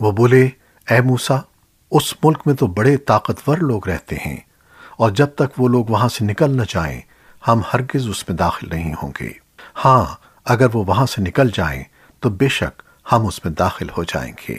وہ بولے، اے موسیٰ، اس ملک میں تو بڑے طاقتور لوگ رہتے ہیں، اور جب تک وہ لوگ وہاں سے نکل نہ جائیں، ہم ہرگز اس میں داخل نہیں ہوں گے۔ ہاں اگر وہ وہاں سے نکل جائیں، تو بے شک ہم اس میں داخل ہو جائیں گے۔